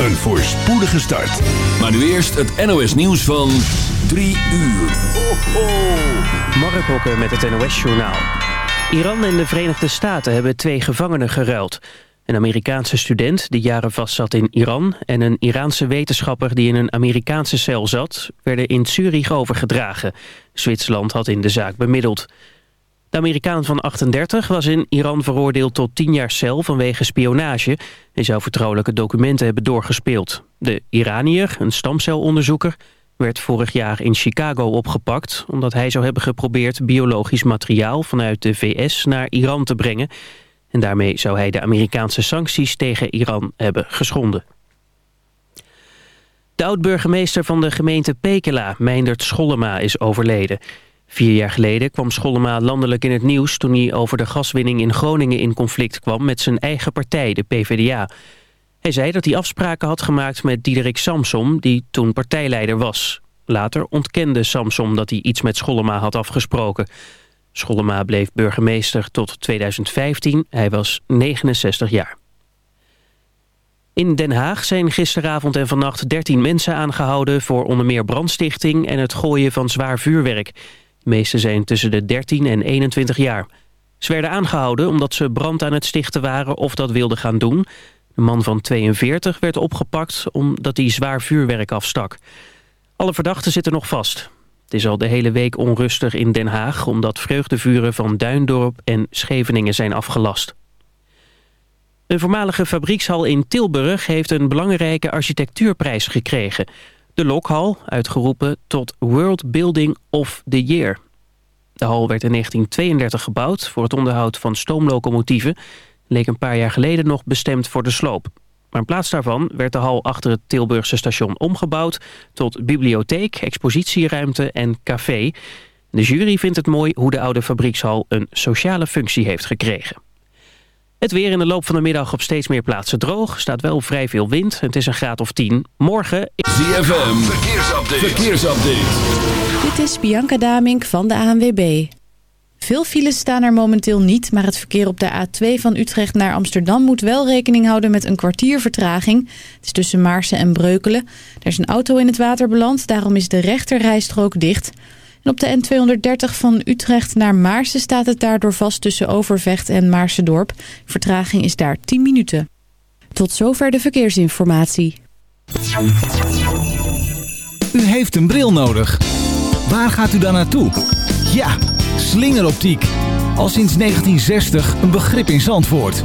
een voorspoedige start. Maar nu eerst het NOS nieuws van 3 uur. Ho, ho. Mark Hokke met het NOS Journaal. Iran en de Verenigde Staten hebben twee gevangenen geruild. Een Amerikaanse student die jaren vastzat in Iran... en een Iraanse wetenschapper die in een Amerikaanse cel zat... werden in Zurich overgedragen. Zwitserland had in de zaak bemiddeld. De Amerikaan van 38 was in Iran veroordeeld tot 10 jaar cel vanwege spionage. Hij zou vertrouwelijke documenten hebben doorgespeeld. De Iranier, een stamcelonderzoeker, werd vorig jaar in Chicago opgepakt... omdat hij zou hebben geprobeerd biologisch materiaal vanuit de VS naar Iran te brengen. En daarmee zou hij de Amerikaanse sancties tegen Iran hebben geschonden. De oud-burgemeester van de gemeente Pekela, Meindert Schollema, is overleden... Vier jaar geleden kwam Schollema landelijk in het nieuws... toen hij over de gaswinning in Groningen in conflict kwam... met zijn eigen partij, de PvdA. Hij zei dat hij afspraken had gemaakt met Diederik Samsom... die toen partijleider was. Later ontkende Samsom dat hij iets met Schollema had afgesproken. Schollema bleef burgemeester tot 2015. Hij was 69 jaar. In Den Haag zijn gisteravond en vannacht 13 mensen aangehouden... voor onder meer brandstichting en het gooien van zwaar vuurwerk... De meeste zijn tussen de 13 en 21 jaar. Ze werden aangehouden omdat ze brand aan het stichten waren of dat wilden gaan doen. De man van 42 werd opgepakt omdat hij zwaar vuurwerk afstak. Alle verdachten zitten nog vast. Het is al de hele week onrustig in Den Haag... omdat vreugdevuren van Duindorp en Scheveningen zijn afgelast. Een voormalige fabriekshal in Tilburg heeft een belangrijke architectuurprijs gekregen... De Lokhal, uitgeroepen tot World Building of the Year. De hal werd in 1932 gebouwd voor het onderhoud van stoomlocomotieven. Leek een paar jaar geleden nog bestemd voor de sloop. Maar in plaats daarvan werd de hal achter het Tilburgse station omgebouwd... tot bibliotheek, expositieruimte en café. De jury vindt het mooi hoe de oude fabriekshal een sociale functie heeft gekregen. Het weer in de loop van de middag op steeds meer plaatsen droog. Staat wel vrij veel wind. Het is een graad of 10. Morgen... ZFM, verkeersupdate. verkeersupdate. Dit is Bianca Damink van de ANWB. Veel files staan er momenteel niet, maar het verkeer op de A2 van Utrecht naar Amsterdam moet wel rekening houden met een kwartier vertraging. Het is tussen Maarsen en Breukelen. Er is een auto in het water beland, daarom is de rechterrijstrook dicht. En op de N230 van Utrecht naar Maarsen staat het daardoor vast tussen Overvecht en Maarsendorp. Vertraging is daar 10 minuten. Tot zover de verkeersinformatie. U heeft een bril nodig. Waar gaat u dan naartoe? Ja, slingeroptiek. Al sinds 1960 een begrip in Zandvoort.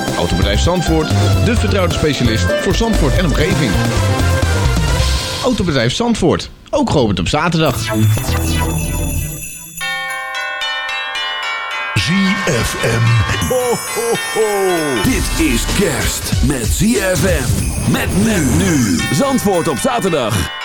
Autobedrijf Zandvoort, de vertrouwde specialist voor Zandvoort en omgeving. Autobedrijf Zandvoort, ook geopend op zaterdag. ZFM. Ho, ho, ho. Dit is kerst met ZFM. Met men nu. Zandvoort op zaterdag.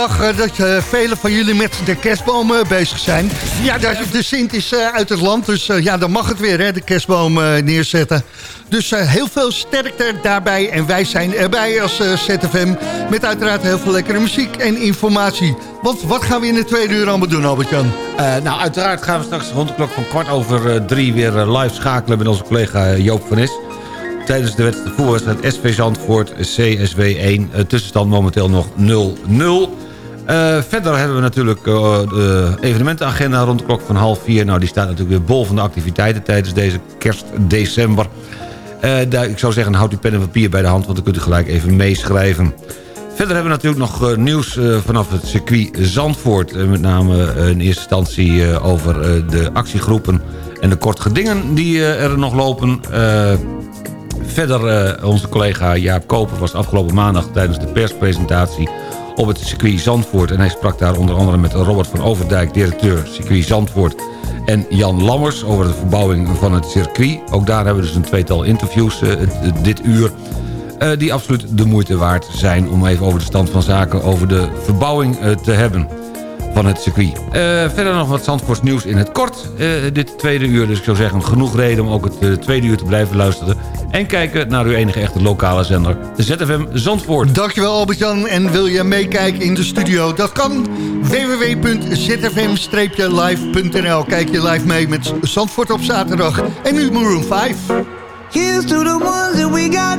Dag uh, dat uh, velen van jullie met de kerstboom uh, bezig zijn. Ja, de, de Sint is uit het land, dus ja, dan mag het weer, hè, de kerstboom neerzetten. Dus heel veel sterkte daarbij. En wij zijn erbij als ZFM met uiteraard heel veel lekkere muziek en informatie. Want wat gaan we in de tweede uur allemaal doen, Albert-Jan? nou, uiteraard gaan we straks rond de klok van kwart over drie weer live schakelen met onze collega Joop van Is tijdens de wedstrijd voetbalwedstrijd SV Zandvoort CSW 1. tussenstand momenteel nog 0-0. Uh, verder hebben we natuurlijk uh, de evenementenagenda rond de klok van half vier. Nou, die staat natuurlijk weer bol van de activiteiten tijdens deze kerstdecember. Uh, ik zou zeggen, houd uw pen en papier bij de hand... want dan kunt u gelijk even meeschrijven. Verder hebben we natuurlijk nog nieuws vanaf het circuit Zandvoort. met name in eerste instantie over de actiegroepen... en de kort gedingen die er nog lopen... Verder onze collega Jaap Koper was afgelopen maandag tijdens de perspresentatie op het circuit Zandvoort. En hij sprak daar onder andere met Robert van Overdijk, directeur circuit Zandvoort... en Jan Lammers over de verbouwing van het circuit. Ook daar hebben we dus een tweetal interviews uh, dit uur... Uh, die absoluut de moeite waard zijn om even over de stand van zaken... over de verbouwing uh, te hebben van het circuit. Uh, verder nog wat Zandvoorts nieuws in het kort. Uh, dit tweede uur, dus ik zou zeggen genoeg reden om ook het uh, tweede uur te blijven luisteren. En kijken naar uw enige echte lokale zender, de ZFM Zandvoort. Dankjewel Albert-Jan. En wil je meekijken in de studio? Dat kan www.zfm-live.nl Kijk je live mee met Zandvoort op zaterdag. En nu Maroon 5. Here's to the ones that we got.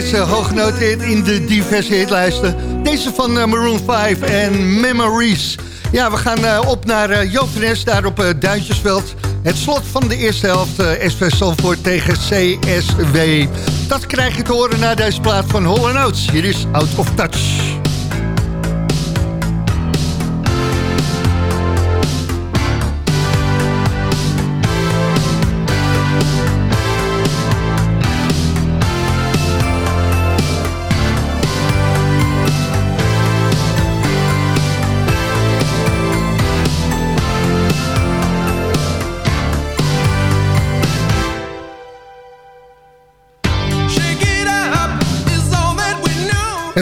Steeds uh, hoog genoteerd in de diverse hitlijsten. Deze van uh, Maroon 5 en Memories. Ja, we gaan uh, op naar uh, daar op Duintjesveld. Het slot van de eerste helft, SV Salvoort tegen CSW. Dat krijg je te horen na deze plaat van Hall Oates. Hier is Out of Touch.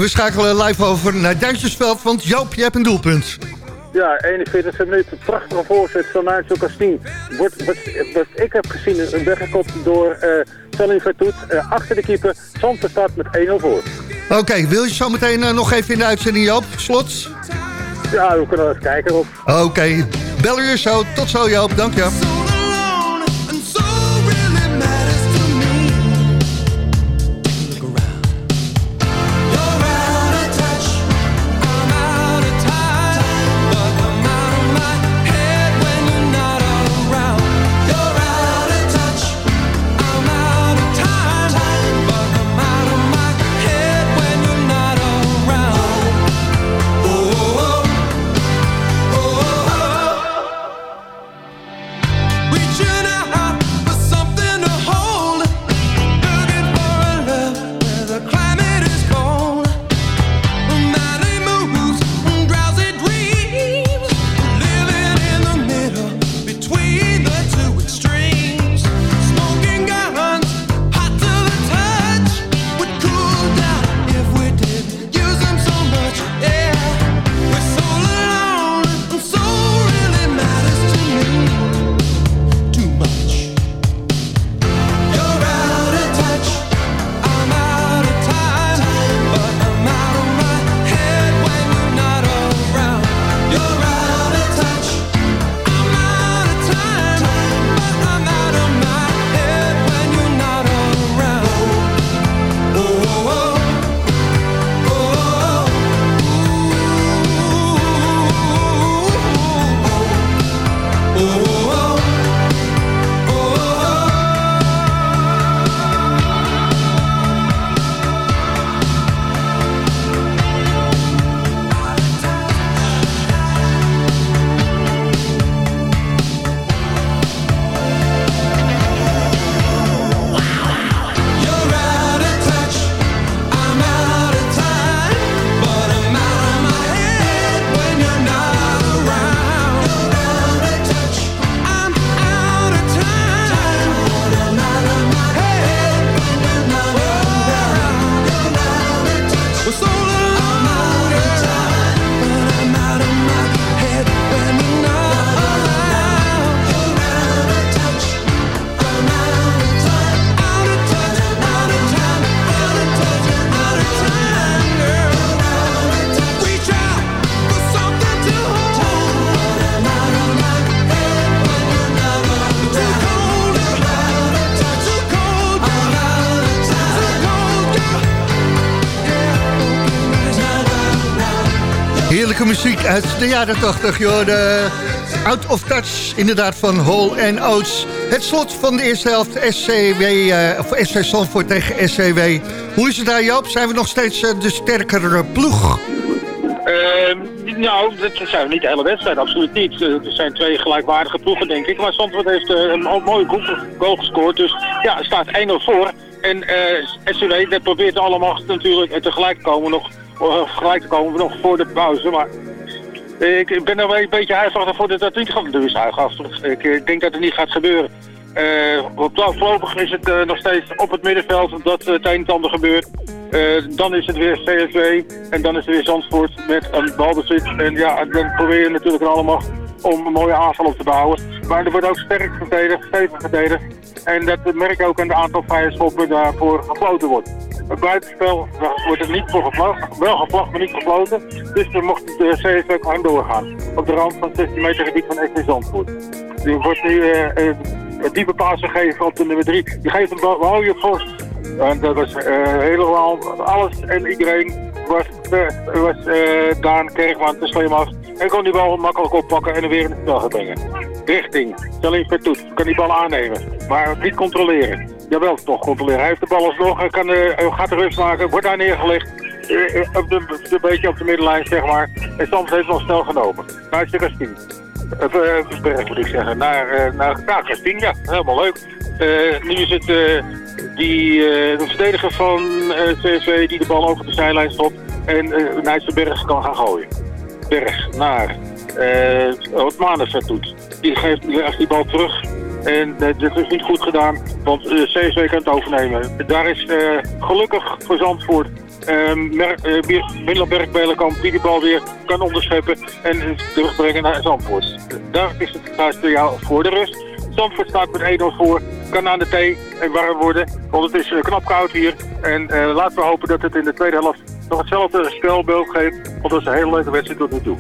We schakelen live over naar Duitsersveld, want Joop, je hebt een doelpunt. Ja, 41 minuut. Prachtige voorzet van Nacho Castien. Wordt, wat, wat ik heb gezien, een weggekopt door uh, Salim Vertoet. Uh, achter de keeper. Zandvoort staat met 1-0 voor. Oké, okay, wil je zo meteen uh, nog even in de uitzending, Joop? Slots? Ja, we kunnen even kijken op. Oké, okay. bel je zo. Tot zo, Joop. Dank je. Uit de jaren 80. Joh, de Out of Touch, inderdaad, van Hall en Oates. Het slot van de eerste helft, SCW, uh, of SV Zandvoort tegen SCW. Hoe is het daar, Joop? Zijn we nog steeds uh, de sterkere ploeg? Uh, nou, dat zijn we niet de hele wedstrijd, absoluut niet. Uh, er zijn twee gelijkwaardige ploegen, denk ik. Maar Zandvoort heeft een mooie goal gescoord. Dus ja, het staat 1-0 voor. En uh, SCW probeert allemaal natuurlijk tegelijk te komen, nog, gelijk te komen nog voor de pauze. Maar ik ben er wel een beetje huisachtig voor dat dat niet gaat. Dus huisachtig. Ik denk dat het niet gaat gebeuren. Uh, voorlopig is het uh, nog steeds op het middenveld dat het een en ander gebeurt. Dan is het weer CSW en dan is het weer Zandvoort met een balbezit. En ja, dan probeer je natuurlijk allemaal om een mooie aanval op te bouwen. Maar er wordt ook sterk verdedigd, stevig verdedigd. En dat merk ik ook aan de aantal vrije schoppen daarvoor gefloten wordt. Het buitenspel wordt er niet voor gevlacht, wel gevlacht, maar niet gefloten. Dus dan mocht de CSW gewoon doorgaan. Op de rand van 16 meter gebied van SV Zandvoort. Die wordt nu een diepe paas gegeven op de nummer 3. Die geeft een mooie post. En dat was uh, helemaal alles en iedereen was, uh, was uh, Daan Kerkman te slim af. En kon die bal makkelijk oppakken en er weer in het spel gaan brengen. Richting, Celine Vertoet, kan die bal aannemen. Maar niet controleren. Jawel, toch controleren. Hij heeft de bal alsnog, hij kan, gaat de rust maken, wordt daar neergelegd. op de, een beetje op de middenlijn, zeg maar. En soms heeft nog snel genomen. Naar de Kastien. Uh, moet ik zeggen. Naar, naar, naar Christine, ja. Helemaal leuk. Nu is het die, de verdediger van CSW die de bal over de zijlijn stopt. En uh, Nijtsenberg kan gaan gooien. Berg naar wat Manenvet doet. Die geeft die, die bal terug. En uh, dit is niet goed gedaan, want uh, CSW kan het overnemen. Daar is uh, gelukkig voor Zandvoort uh, Bergbelenkamp die de bal weer kan onderscheppen en terugbrengen naar Zandvoort. Daar is het juist voor de rust. Zandvoort staat met 1-0 voor, kan aan de thee en warm worden, want het is uh, knap koud hier. En uh, laten we hopen dat het in de tweede helft nog hetzelfde spelbeeld geeft, want dat is een hele leuke wedstrijd tot nu toe.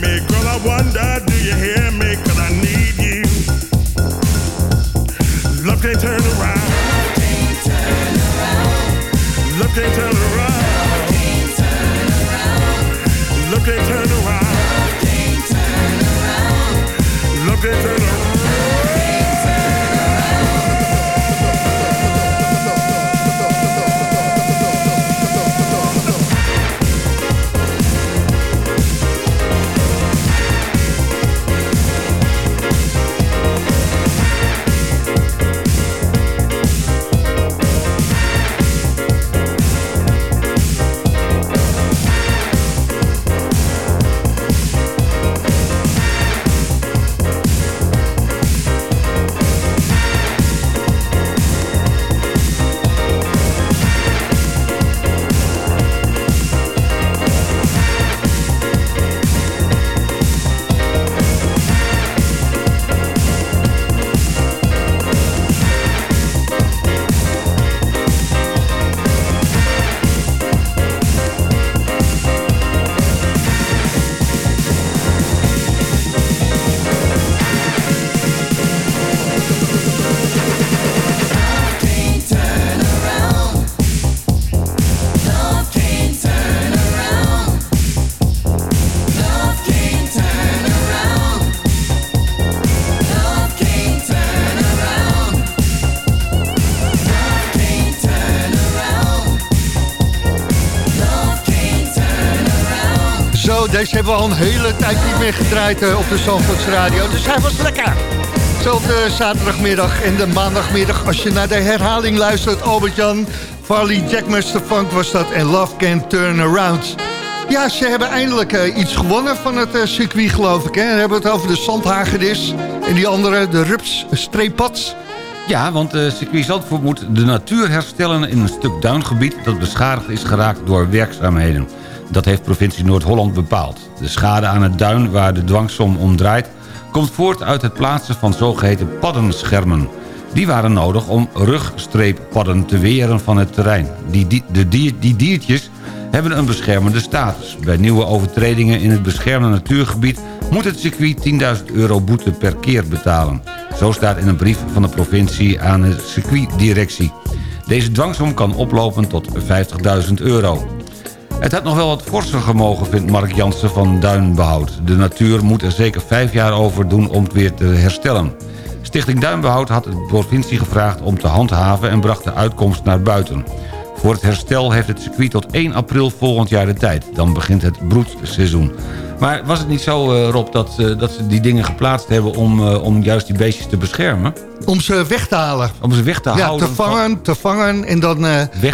me? Girl, I wonder, do you hear me? Cause I need you. Love can't turn around. Love can't turn around. Love can't turn around. Love can't turn around. Love can't turn around. Love can't turn around. Deze hebben we al een hele tijd niet meer gedraaid uh, op de Zandvoorts Radio. Dus hij was lekker. Zelfde zaterdagmiddag en de maandagmiddag als je naar de herhaling luistert. Albert-Jan, Farley, Jackmaster Funk was dat en Love Can Turn Around. Ja, ze hebben eindelijk uh, iets gewonnen van het uh, circuit, geloof ik. Hè? Dan hebben we het over de zandhagedis en die andere, de rups, streepads. Ja, want uh, circuit Zandvoort moet de natuur herstellen in een stuk duingebied... dat beschadigd is geraakt door werkzaamheden. Dat heeft provincie Noord-Holland bepaald. De schade aan het duin waar de dwangsom om draait... komt voort uit het plaatsen van zogeheten paddenschermen. Die waren nodig om rugstreeppadden te weren van het terrein. Die, die, de die diertjes hebben een beschermende status. Bij nieuwe overtredingen in het beschermde natuurgebied... moet het circuit 10.000 euro boete per keer betalen. Zo staat in een brief van de provincie aan de circuitdirectie. Deze dwangsom kan oplopen tot 50.000 euro. Het had nog wel wat forser gemogen, vindt Mark Jansen van Duinbehoud. De natuur moet er zeker vijf jaar over doen om het weer te herstellen. Stichting Duinbehoud had de provincie gevraagd om te handhaven... en bracht de uitkomst naar buiten. Voor het herstel heeft het circuit tot 1 april volgend jaar de tijd. Dan begint het broedseizoen. Maar was het niet zo, uh, Rob, dat, uh, dat ze die dingen geplaatst hebben... Om, uh, om juist die beestjes te beschermen? Om ze weg te halen. Om ze weg te ja, houden? te vangen, te vangen en dan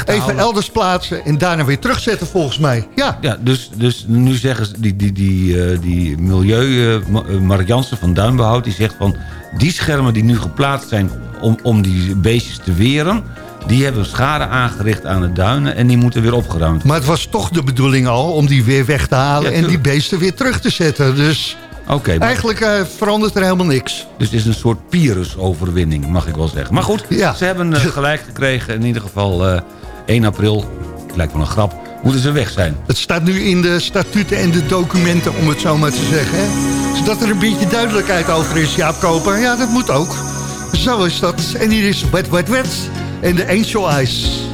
even elders plaatsen... en daarna weer terugzetten volgens mij. Ja, ja dus, dus nu zeggen ze, die, die, die, die milieu... Mark Jansen van Duinbehoud, die zegt van... die schermen die nu geplaatst zijn om, om die beestjes te weren die hebben schade aangericht aan de duinen en die moeten weer opgeruimd worden. Maar het was toch de bedoeling al om die weer weg te halen... en die beesten weer terug te zetten. Dus okay, eigenlijk uh, verandert er helemaal niks. Dus het is een soort Pyrrhus-overwinning, mag ik wel zeggen. Maar goed, ja. ze hebben uh, gelijk gekregen. In ieder geval uh, 1 april, lijkt wel een grap, moeten ze weg zijn. Het staat nu in de statuten en de documenten, om het zo maar te zeggen. Hè? Zodat er een beetje duidelijkheid over is, Jaap Koper. Ja, dat moet ook. Zo is dat. En hier is Wet Wet Wet en de Angel Eyes.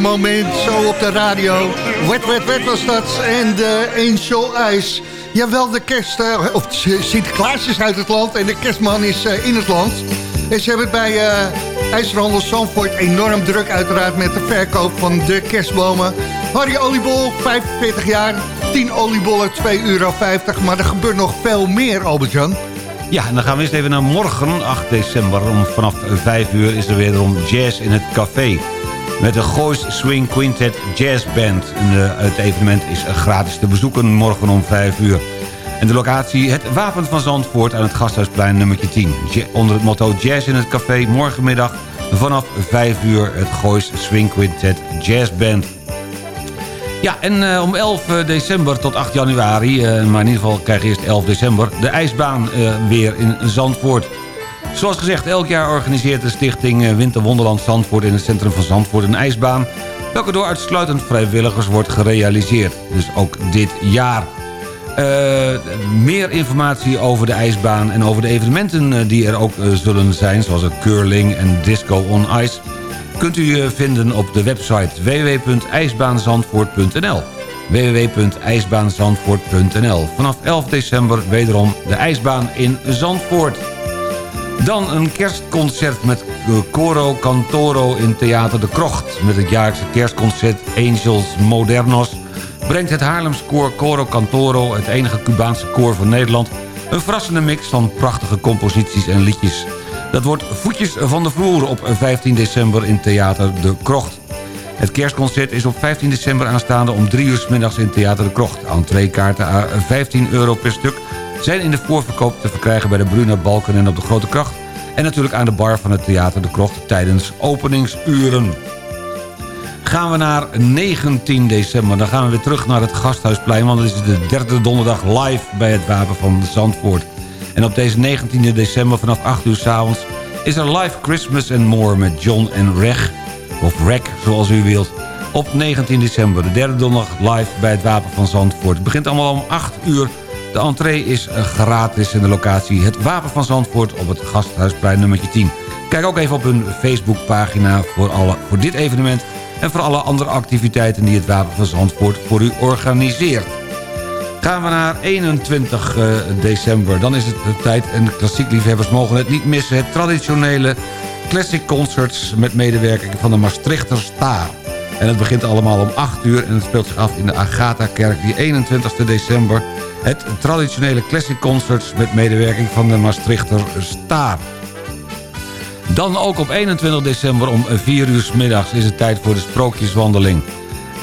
Moment, zo op de radio. Wet, wet, wet was dat. En de Angel Eyes. Jawel, de kerst, uh, of Sinterklaas is uit het land en de kerstman is uh, in het land. En ze hebben het bij uh, IJzerhandel Zandvoort enorm druk uiteraard met de verkoop van de kerstbomen. Harry Oliebol, 45 jaar, 10 oliebollen, 2,50 euro. Maar er gebeurt nog veel meer, Albert-Jan. Ja, en dan gaan we eens even naar morgen, 8 december. Om vanaf 5 uur is er wederom jazz in het café. Met de Goois Swing Quintet Jazz Band. En, uh, het evenement is gratis te bezoeken morgen om 5 uur. En de locatie het Wapen van Zandvoort aan het Gasthuisplein nummertje 10. Onder het motto Jazz in het café morgenmiddag vanaf 5 uur het Goois Swing Quintet Jazz Band. Ja, en uh, om 11 december tot 8 januari, maar in ieder geval krijg je eerst 11 december... de ijsbaan weer in Zandvoort. Zoals gezegd, elk jaar organiseert de stichting Winterwonderland Zandvoort... in het centrum van Zandvoort een ijsbaan... welke door uitsluitend vrijwilligers wordt gerealiseerd. Dus ook dit jaar. meer informatie over de ijsbaan en over de evenementen die er ook zullen zijn... zoals het curling en disco on ice kunt u vinden op de website www.ijsbaanzandvoort.nl www.ijsbaanzandvoort.nl Vanaf 11 december wederom de ijsbaan in Zandvoort. Dan een kerstconcert met Coro Cantoro in Theater de Krocht. Met het jaarlijkse kerstconcert Angels Modernos... brengt het Haarlems koor Coro Cantoro, het enige Cubaanse koor van Nederland... een verrassende mix van prachtige composities en liedjes... Dat wordt Voetjes van de Vloer op 15 december in Theater De Krocht. Het kerstconcert is op 15 december aanstaande om 3 uur s middags in Theater De Krocht. Entreekaarten à 15 euro per stuk zijn in de voorverkoop te verkrijgen bij de Bruna Balken en op de Grote Kracht. En natuurlijk aan de bar van het Theater De Krocht tijdens openingsuren. Gaan we naar 19 december. Dan gaan we weer terug naar het Gasthuisplein. Want het is de derde donderdag live bij het Wapen van Zandvoort. En op deze 19 december vanaf 8 uur s avonds is er live Christmas and More met John en Reg. Of Reg, zoals u wilt. Op 19 december, de derde donderdag live bij het Wapen van Zandvoort. Het begint allemaal om 8 uur. De entree is gratis in de locatie Het Wapen van Zandvoort op het Gasthuisplein nummertje 10. Kijk ook even op hun Facebookpagina voor, alle, voor dit evenement... en voor alle andere activiteiten die het Wapen van Zandvoort voor u organiseert. Gaan we naar 21 uh, december. Dan is het de tijd en de klassiek liefhebbers mogen het niet missen. Het traditionele Classic Concerts met medewerking van de Maastrichter Staar. En het begint allemaal om 8 uur en het speelt zich af in de Agatha-kerk die 21 december. Het traditionele Classic Concerts met medewerking van de Maastrichter Staar. Dan ook op 21 december om 4 uur s middags is het tijd voor de sprookjeswandeling.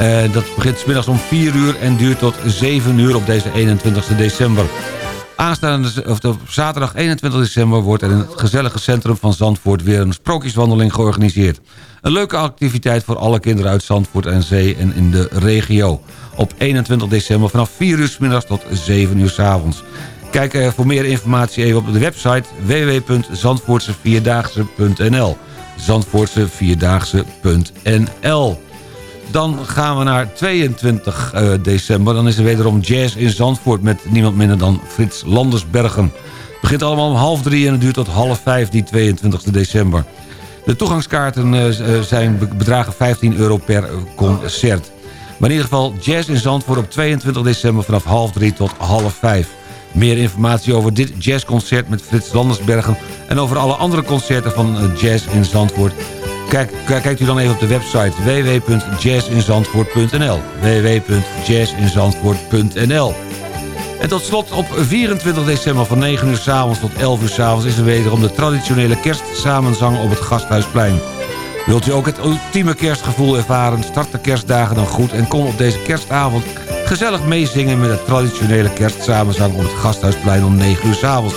Uh, dat begint middags om 4 uur en duurt tot 7 uur op deze 21 december. Aanstaande of op zaterdag 21 december wordt er in het gezellige centrum van Zandvoort weer een sprookjeswandeling georganiseerd. Een leuke activiteit voor alle kinderen uit Zandvoort en Zee en in de regio. Op 21 december vanaf 4 uur s middags tot 7 uur s avonds. Kijk uh, voor meer informatie even op de website www.zandvoortsevierdaagse.nl Zandvoortsevierdaagse.nl dan gaan we naar 22 uh, eh, december. Dan is er wederom jazz in Zandvoort met niemand minder dan Frits Landersbergen. Het begint allemaal om half drie en het duurt tot half vijf die 22 december. De toegangskaarten uh, zijn, bedragen 15 euro per concert. Maar in ieder geval jazz in Zandvoort op 22 december vanaf half drie tot half vijf. Meer informatie over dit jazzconcert met Frits Landersbergen... en over alle andere concerten van Jazz in Zandvoort... Kijk, kijkt u dan even op de website www.jazzinzandvoort.nl www.jazzinzandvoort.nl En tot slot op 24 december van 9 uur s avonds tot 11 uur s avonds... is er wederom de traditionele kerstsamenzang op het Gasthuisplein. Wilt u ook het ultieme kerstgevoel ervaren? Start de kerstdagen dan goed en kom op deze kerstavond... gezellig meezingen met de traditionele kerstsamenzang op het Gasthuisplein om 9 uur s avonds.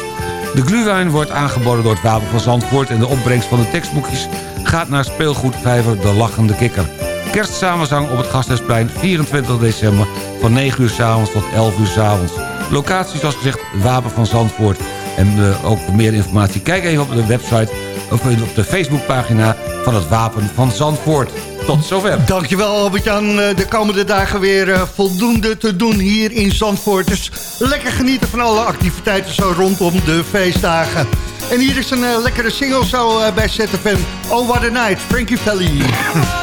De gluwijn wordt aangeboden door het Wapen van Zandvoort... en de opbrengst van de tekstboekjes gaat naar speelgoedvijver De Lachende Kikker. Kerstsamenzang op het Gasthuisplein 24 december van 9 uur s avonds tot 11 uur s avonds. Locatie zoals gezegd Wapen van Zandvoort. En uh, ook voor meer informatie kijk even op de website of op de Facebookpagina van het Wapen van Zandvoort. Tot zover. Dankjewel Albert-Jan. Eh, de komende dagen weer uh, voldoende te doen hier in Zandvoort. Dus lekker genieten van alle activiteiten zo rondom de feestdagen. En hier is een lekkere single zo bij ZFM. Oh, what a night, Frankie Valley.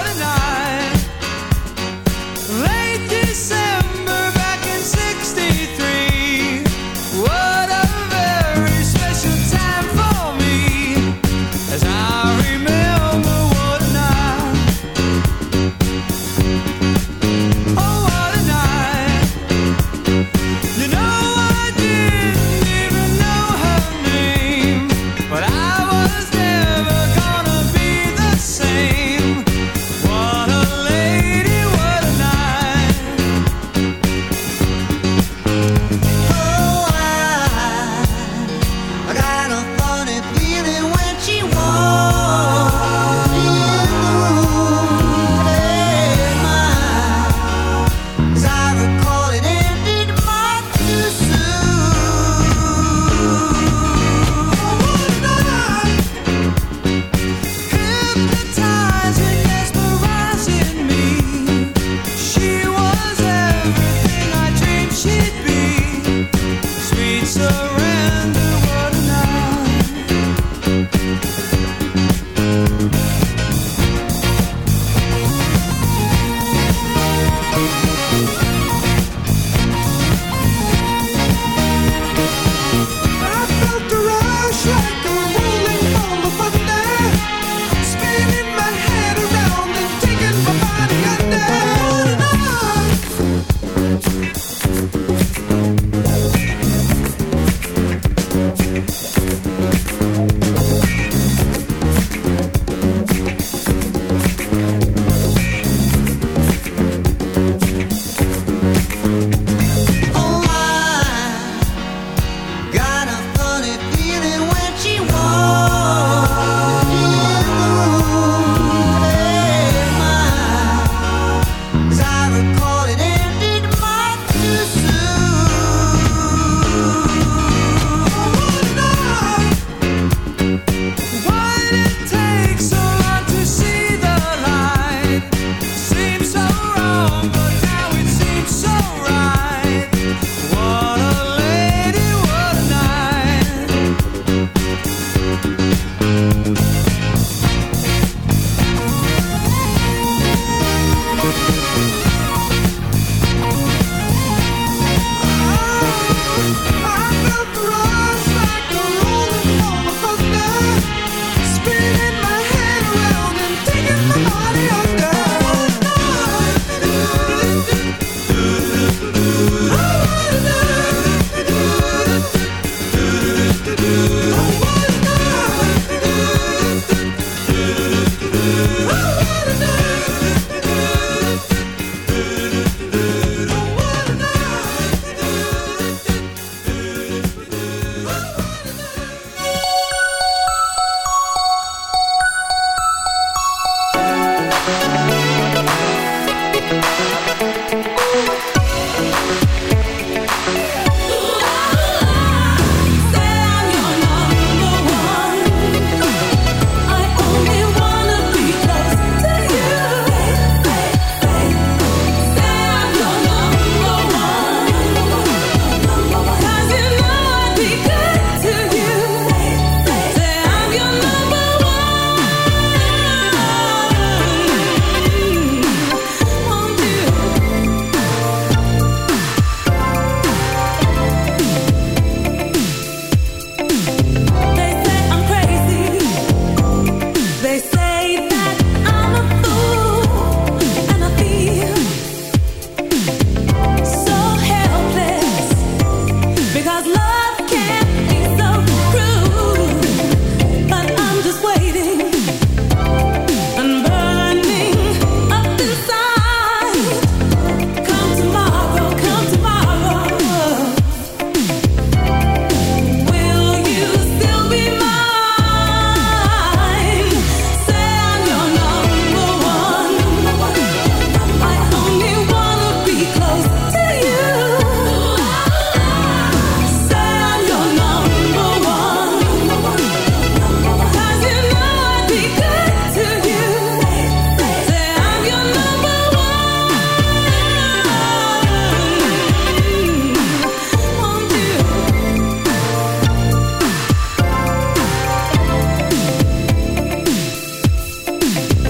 Bye.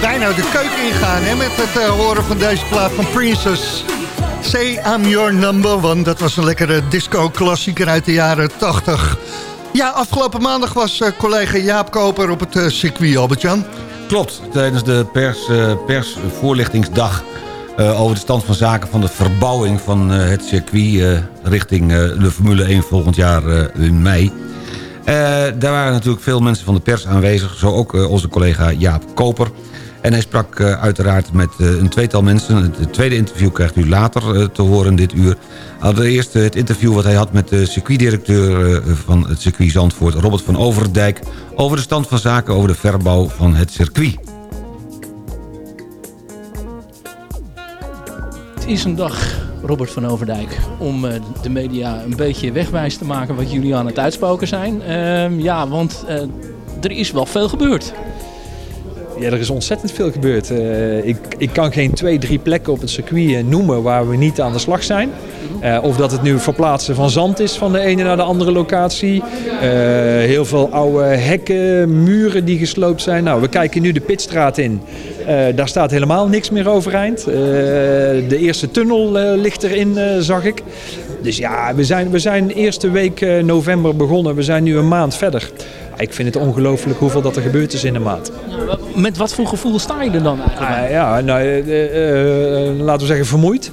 Bijna de keuken ingaan hè, met het uh, horen van deze plaat van Princess. Say I'm your number one. Dat was een lekkere disco-klassieker uit de jaren 80. Ja, afgelopen maandag was uh, collega Jaap Koper op het circuit, Albert-Jan. Klopt, tijdens de pers, persvoorlichtingsdag over de stand van zaken van de verbouwing van het circuit richting de Formule 1 volgend jaar in mei daar waren natuurlijk veel mensen van de pers aanwezig. Zo ook onze collega Jaap Koper. En hij sprak uh, uiteraard met een tweetal mensen. Het tweede interview krijgt u later te horen dit uur. Allereerst het interview wat hij had met de circuitdirecteur van het circuit Zandvoort... Robert van Overdijk... over de stand van zaken over de verbouw van het circuit. Het is een dag Robert van Overdijk. Om de media een beetje wegwijs te maken wat jullie aan het uitspoken zijn. Uh, ja, want er is wel veel gebeurd. Ja, er is ontzettend veel gebeurd. Uh, ik, ik kan geen twee, drie plekken op het circuit noemen waar we niet aan de slag zijn. Uh, of dat het nu verplaatsen van zand is van de ene naar de andere locatie. Heel veel oude hekken, muren die gesloopt zijn. Nou, we kijken nu de Pitstraat in. daar staat helemaal niks meer overeind. de eerste tunnel ligt erin, zag ik. Dus ja, we zijn, we zijn eerste week november begonnen. We zijn nu een maand verder ik vind het ongelooflijk hoeveel dat er gebeurd is in de maand. Met wat voor gevoel sta je er dan eigenlijk? Uh, ja, nou, uh, uh, laten we zeggen vermoeid.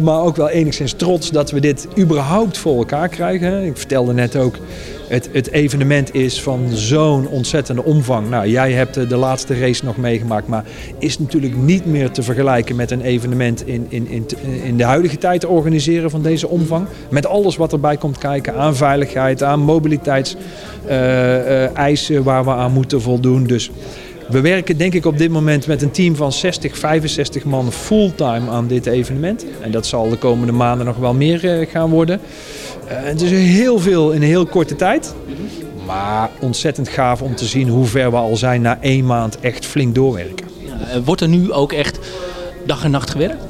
maar ook wel enigszins trots dat we dit überhaupt voor elkaar krijgen. Ik vertelde net ook, het, het evenement is van zo'n ontzettende omvang. Nou, jij hebt de laatste race nog meegemaakt, maar is natuurlijk niet meer te vergelijken met een evenement in, in, in, in de huidige tijd te organiseren van deze omvang. Met alles wat erbij komt kijken aan veiligheid, aan mobiliteitseisen waar we aan moeten voldoen. Dus we werken denk ik op dit moment met een team van 60, 65 man fulltime aan dit evenement. En dat zal de komende maanden nog wel meer gaan worden. Uh, het is heel veel in een heel korte tijd. Maar ontzettend gaaf om te zien hoe ver we al zijn na één maand echt flink doorwerken. Ja, wordt er nu ook echt dag en nacht gewerkt?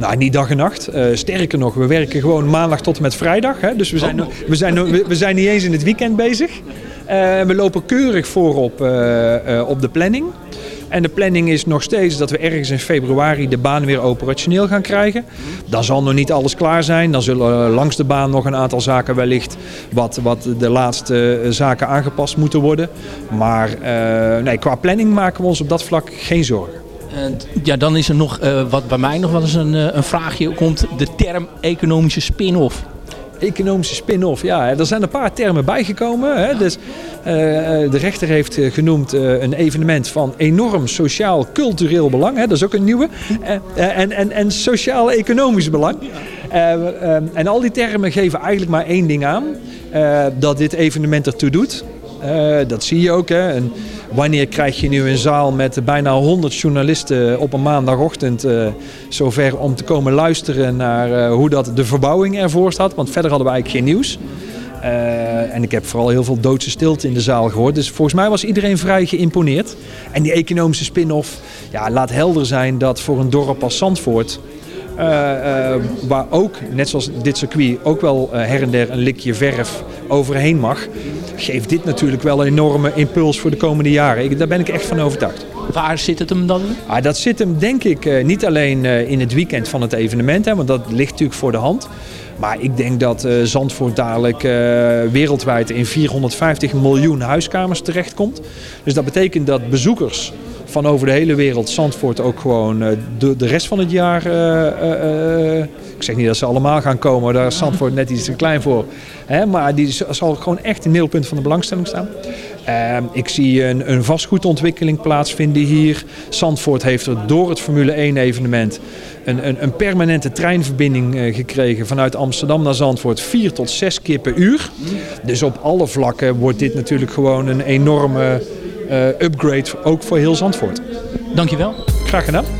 Nou, niet dag en nacht. Uh, sterker nog, we werken gewoon maandag tot en met vrijdag. Hè? Dus we zijn, oh. we, zijn, we, zijn niet eens in het weekend bezig. Uh, we lopen keurig voorop uh, op de planning. En de planning is nog steeds dat we ergens in februari de baan weer operationeel gaan krijgen. Dan zal nog niet alles klaar zijn. Dan zullen langs de baan nog een aantal zaken wellicht wat, wat de laatste zaken aangepast moeten worden. Maar uh, nee, qua planning maken we ons op dat vlak geen zorgen. ja, dan is er nog wat bij mij nog wel eens een, een vraagje komt. De term economische spin-off economische spin-off. Ja, er zijn een paar termen bijgekomen. Hè. Dus, uh, de rechter heeft genoemd uh, een evenement van enorm sociaal-cultureel belang. Hè. Dat is ook een nieuwe. En en, en sociaal-economisch belang. en al die termen geven eigenlijk maar één ding aan. dat dit evenement ertoe doet. dat zie je ook. Hè. En, wanneer krijg je nu een zaal met bijna 100 journalisten op een maandagochtend uh, zover om te komen luisteren naar uh, hoe dat de verbouwing ervoor staat. Want verder hadden we eigenlijk geen nieuws. Uh, en ik heb vooral heel veel doodse stilte in de zaal gehoord. Dus volgens mij was iedereen vrij geïmponeerd. En die economische spin-off ja, laat helder zijn dat voor een dorp als Zandvoort... Uh, uh, waar ook, net zoals dit circuit, ook wel her en der een likje verf overheen mag geeft dit natuurlijk wel een enorme impuls voor de komende jaren. Ik, daar ben ik echt van overtuigd. Waar zit het hem dan? Ah, dat zit hem denk ik niet alleen in het weekend van het evenement, hè, want dat ligt natuurlijk voor de hand. Maar ik denk dat uh, Zandvoort dadelijk wereldwijd in 450 miljoen huiskamers terechtkomt. Dus dat betekent dat bezoekers van over de hele wereld Zandvoort ook gewoon de, de rest van het jaar ik zeg niet dat ze allemaal gaan komen, daar is Zandvoort net iets te klein voor. Hè, maar die zal gewoon echt een middelpunt van de belangstelling staan. Uh, ik zie een, een, vastgoedontwikkeling plaatsvinden hier. Zandvoort heeft er door het Formule 1 evenement een, een, een permanente treinverbinding uh, gekregen vanuit Amsterdam naar Zandvoort. Vier tot zes keer per uur. Dus op alle vlakken wordt dit natuurlijk gewoon een enorme uh, upgrade, ook voor heel Zandvoort. Dankjewel. Graag gedaan.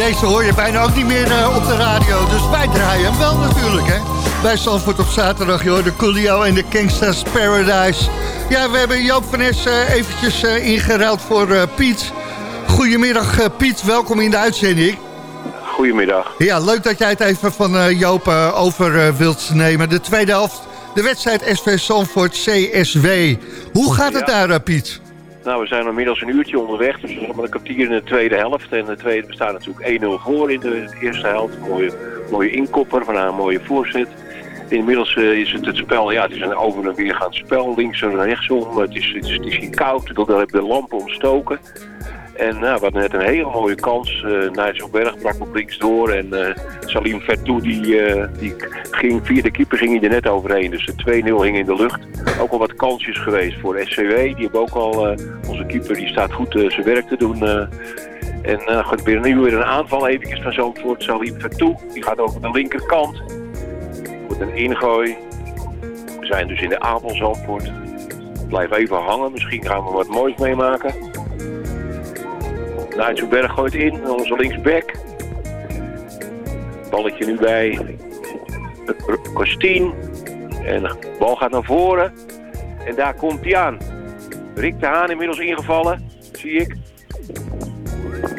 Deze hoor je bijna ook niet meer eh, op de radio. Dus wij draaien hem wel natuurlijk, hè. Bij Zandvoort op zaterdag, joh. De Coolio en de Gangsta's Paradise. Ja, we hebben Joop van Es eh, eventjes eh, ingeruild voor Piet. Goedemiddag, Piet. Welkom in de uitzending. Goedemiddag. Ja, leuk dat jij het even van Joop over wilt nemen. De tweede helft, de wedstrijd SV Zandvoort CSW. Hoe gaat het daar, Piet? Nou, we zijn inmiddels een uurtje onderweg. Dus maar een kwartier in de tweede helft. En de tweede bestaat natuurlijk 1-0 voor in de eerste helft. Mooie, mooie inkopper van een mooie voorzet. Inmiddels eh, is het het spel, ja, het is een over en weer gaand spel. Links en rechtsom. Het is, het is, het is hier koud. Daar hebben de lampen ontstoken. En nou, we hadden net een hele mooie kans. Uh, Nigel Berg brak op links door. En eh, Salim Vertou, die, eh, die ging via de keeper ging hij er net overheen. Dus de 2-0 hing in de lucht. Ook al wat kansjes geweest voor SCW. Die hebben ook al, onze keeper die staat goed zijn werk te doen. en uh, gaat weer nu weer een aanval eventjes van Zandvoort. Salim Vertou, die gaat over de linkerkant. Wordt een ingooi. We zijn dus in de aanval Zandvoort. Blijf even hangen, misschien gaan we wat moois meemaken. Nigel Berg gooit in, onze linksback. Balletje nu bij Kostien. En de bal gaat naar voren. En daar komt hij aan. Rick de Haan inmiddels ingevallen, zie ik.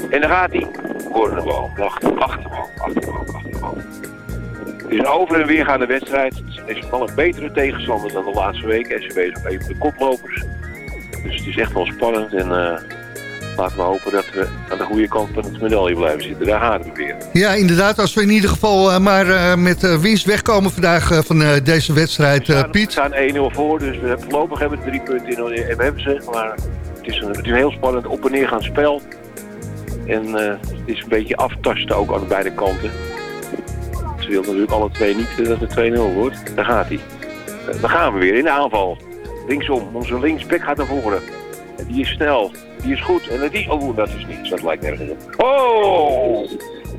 En daar gaat hij. Voor de bal. Achter, achterbal, achterbal, achterbal. Het is een over en weer gaande wedstrijd. Het is wel een betere tegenstander dan de laatste week. SCB is een van de koplopers. Dus het is echt wel spannend. En uh, laten we hopen dat we aan de goede kant van het medaille blijven zitten. Daar gaan we weer. Ja, inderdaad. Als we in ieder geval uh, maar uh, met winst wegkomen vandaag van deze wedstrijd, we staan, Piet. We staan 1-0 voor, dus we hebben, voorlopig hebben we drie punten in en we hebben ze. Maar het is, een, het is een heel spannend op- en neergaand spel. En het is een beetje aftasten ook aan beide kanten. Ze wil natuurlijk alle twee niet dat het 2-0 wordt. Daar gaat hij. Dan gaan we weer in de aanval. Linksom, onze linksback gaat naar voren. En die is snel, die is goed. En die, oh, dat is niets, dat lijkt nergens op. Oh!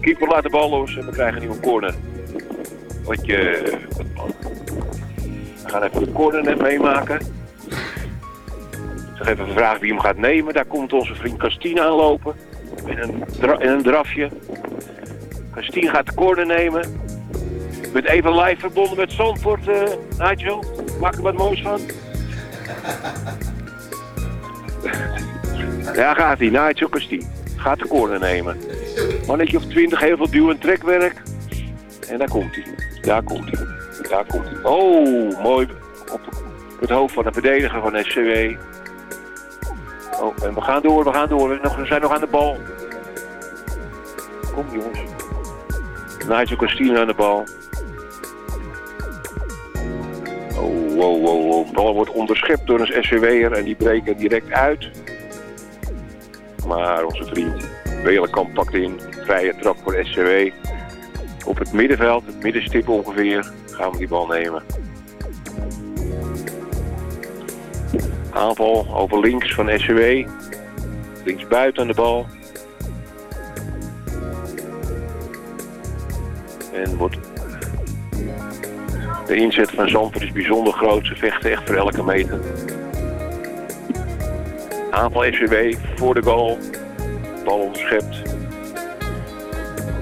Keeper laat de bal los en we krijgen nu een corner. Wat je... We gaan even de corner net meemaken. Ik zeg even vragen wie hem gaat nemen. Daar komt onze vriend Castine aanlopen. In een, dra in een drafje. Castine gaat de corner nemen. Ben even live verbonden met Zandvoort, uh, Nigel. Maak er wat moois van. Ja, gaat hij. Nigel Castine. Gaat de corner nemen. Mannetje of 20, heel veel duw- en trekwerk. En daar komt hij. Daar komt hij. Daar komt hij. Oh, mooi. Op het hoofd van de verdediger van SCW. Oh, en we gaan door, we gaan door. We, zijn nog aan de bal. Kom jongens. Nigel Castine aan de bal. Oh, wow, wow, wow. De bal wordt onderschept door een SCW'er en die breken direct uit. Maar onze vriend Welenkamp pakt in. Vrije trap voor SCW. Op het middenveld, het middenstip ongeveer, gaan we die bal nemen. Aanval over links van SCW. Links buiten de bal. En wordt de inzet van Zandvoort is bijzonder groot. Ze vechten echt voor elke meter. Aanval SCW voor de goal. Bal onderschept.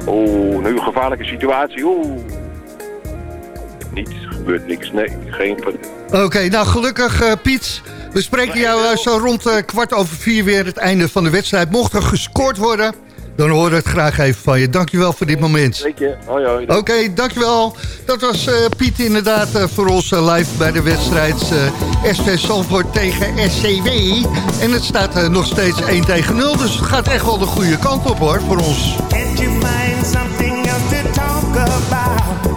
Oeh, nu een gevaarlijke situatie. Oeh. Niet, gebeurt niks. Nee, geen... Oké, okay, nou gelukkig uh, Piet. We spreken jou uh, zo rond uh, kwart over vier weer het einde van de wedstrijd. Mocht er gescoord worden, dan horen we het graag even van je. Dankjewel voor dit moment. Hoi, hoi. Oké, okay, dankjewel. Dat was uh, Piet inderdaad uh, voor ons uh, live bij de wedstrijd SV Zandvoort tegen SCW. En het staat nog steeds 1 tegen 0, dus het gaat echt wel de goede kant op hoor, voor ons. Can't you find something else to talk about?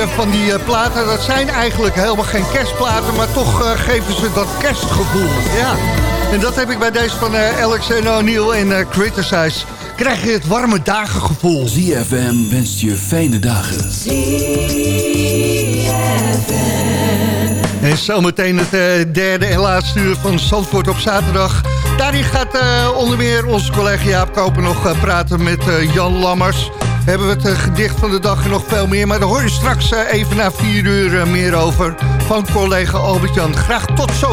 Je van die uh, platen, dat zijn eigenlijk helemaal geen kerstplaten... maar toch uh, geven ze dat kerstgevoel. Ja. En dat heb ik bij deze van Alex en O'Neill en Criticize. Krijg je het warme dagengevoel. ZFM wenst je fijne dagen. En zometeen het derde en laatste uur van Zandvoort op zaterdag. Daarin gaat onder meer onze collega Jaap Koper nog praten met Jan Lammers hebben we het eh, gedicht van de dag en nog veel meer. Maar daar hoor je straks eh, even na vier uur eh, meer over van collega Albert-Jan. Graag tot zo.